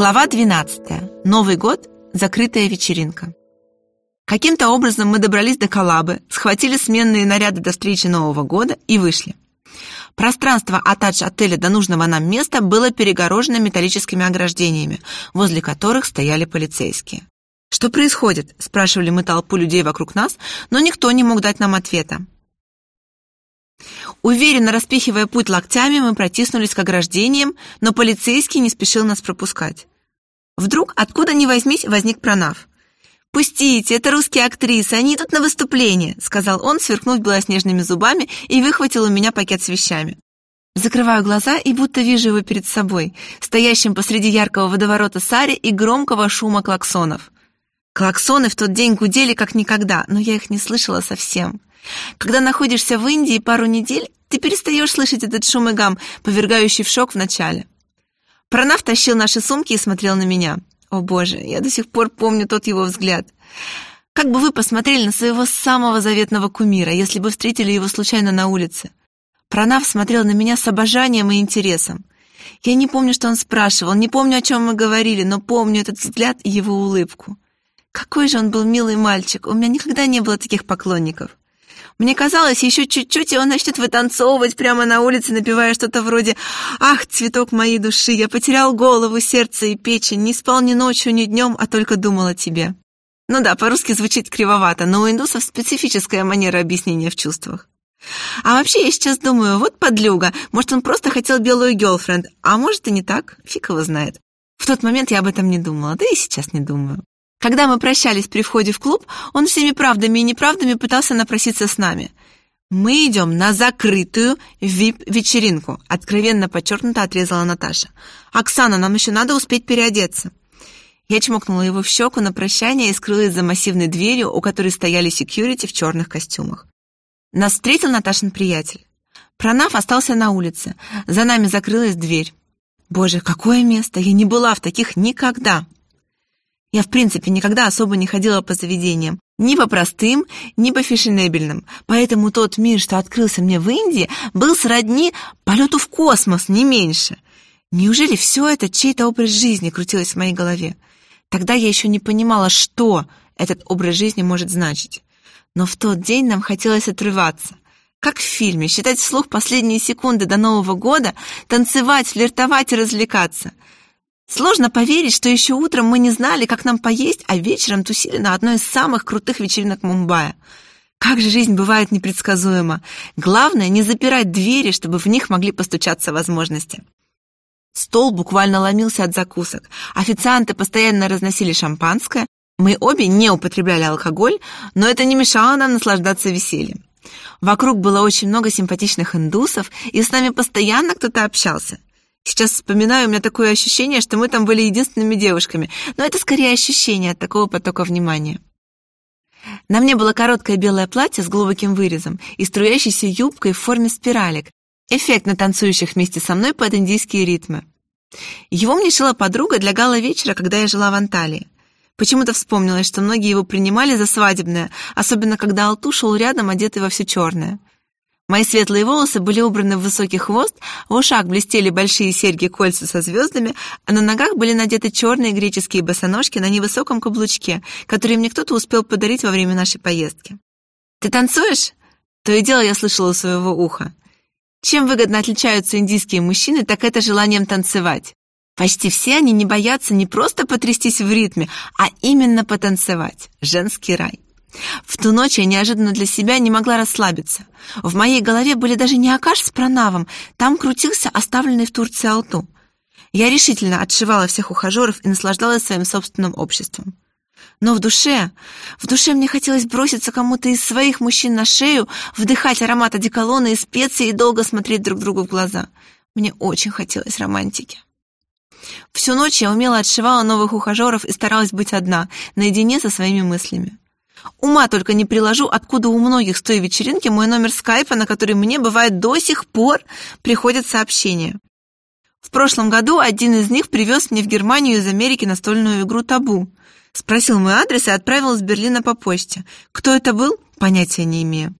Глава 12. Новый год. Закрытая вечеринка. Каким-то образом мы добрались до Калабы, схватили сменные наряды до встречи Нового года и вышли. Пространство от отеля до нужного нам места было перегорожено металлическими ограждениями, возле которых стояли полицейские. «Что происходит?» – спрашивали мы толпу людей вокруг нас, но никто не мог дать нам ответа. Уверенно распихивая путь локтями, мы протиснулись к ограждениям, но полицейский не спешил нас пропускать. Вдруг, откуда ни возьмись, возник пронав. «Пустите, это русские актрисы, они идут на выступление», сказал он, сверкнув белоснежными зубами и выхватил у меня пакет с вещами. Закрываю глаза и будто вижу его перед собой, стоящим посреди яркого водоворота сари и громкого шума клаксонов. Клаксоны в тот день гудели как никогда, но я их не слышала совсем. Когда находишься в Индии пару недель, ты перестаешь слышать этот шум и гам, повергающий в шок в начале. Пронав тащил наши сумки и смотрел на меня. О боже, я до сих пор помню тот его взгляд. Как бы вы посмотрели на своего самого заветного кумира, если бы встретили его случайно на улице? Пронав смотрел на меня с обожанием и интересом. Я не помню, что он спрашивал, не помню, о чем мы говорили, но помню этот взгляд и его улыбку. Какой же он был милый мальчик, у меня никогда не было таких поклонников. Мне казалось, еще чуть-чуть, и он начнет вытанцовывать прямо на улице, напевая что-то вроде «Ах, цветок моей души, я потерял голову, сердце и печень, не спал ни ночью, ни днем, а только думал о тебе». Ну да, по-русски звучит кривовато, но у индусов специфическая манера объяснения в чувствах. А вообще, я сейчас думаю, вот подлюга, может, он просто хотел белую гелфренд, а может и не так, фиг его знает. В тот момент я об этом не думала, да и сейчас не думаю. Когда мы прощались при входе в клуб, он всеми правдами и неправдами пытался напроситься с нами. «Мы идем на закрытую вип-вечеринку», — откровенно подчеркнуто отрезала Наташа. «Оксана, нам еще надо успеть переодеться». Я чмокнула его в щеку на прощание и скрылась за массивной дверью, у которой стояли секьюрити в черных костюмах. Нас встретил Наташин приятель. Пронав остался на улице. За нами закрылась дверь. Боже, какое место! Я не была в таких никогда. Я, в принципе, никогда особо не ходила по заведениям. Ни по простым, ни по фешенебельным. Поэтому тот мир, что открылся мне в Индии, был сродни полету в космос, не меньше. Неужели все это чей-то образ жизни крутилось в моей голове? Тогда я еще не понимала, что этот образ жизни может значить. Но в тот день нам хотелось отрываться. Как в фильме, считать вслух последние секунды до Нового года, танцевать, флиртовать и развлекаться — Сложно поверить, что еще утром мы не знали, как нам поесть, а вечером тусили на одной из самых крутых вечеринок Мумбаи. Как же жизнь бывает непредсказуема. Главное, не запирать двери, чтобы в них могли постучаться возможности. Стол буквально ломился от закусок. Официанты постоянно разносили шампанское. Мы обе не употребляли алкоголь, но это не мешало нам наслаждаться весельем. Вокруг было очень много симпатичных индусов, и с нами постоянно кто-то общался. Сейчас вспоминаю, у меня такое ощущение, что мы там были единственными девушками, но это скорее ощущение от такого потока внимания. На мне было короткое белое платье с глубоким вырезом и струящейся юбкой в форме спиралек, эффектно танцующих вместе со мной под индийские ритмы. Его мне шила подруга для гала-вечера, когда я жила в Анталии. Почему-то вспомнилось, что многие его принимали за свадебное, особенно когда Алту шел рядом, одетый во все черное. Мои светлые волосы были убраны в высокий хвост, в ушах блестели большие серьги-кольца со звездами, а на ногах были надеты черные греческие босоножки на невысоком каблучке, которые мне кто-то успел подарить во время нашей поездки. «Ты танцуешь?» То и дело я слышала у своего уха. Чем выгодно отличаются индийские мужчины, так это желанием танцевать. Почти все они не боятся не просто потрястись в ритме, а именно потанцевать. Женский рай. В ту ночь я неожиданно для себя не могла расслабиться. В моей голове были даже не Акаш с пронавом, там крутился оставленный в Турции Алту. Я решительно отшивала всех ухажеров и наслаждалась своим собственным обществом. Но в душе, в душе мне хотелось броситься кому-то из своих мужчин на шею, вдыхать аромат одеколона и специй и долго смотреть друг другу в глаза. Мне очень хотелось романтики. Всю ночь я умело отшивала новых ухажеров и старалась быть одна, наедине со своими мыслями. Ума только не приложу, откуда у многих с той вечеринки мой номер скайпа, на который мне, бывает, до сих пор приходят сообщения. В прошлом году один из них привез мне в Германию из Америки настольную игру «Табу». Спросил мой адрес и отправил из Берлина по почте. Кто это был? Понятия не имею.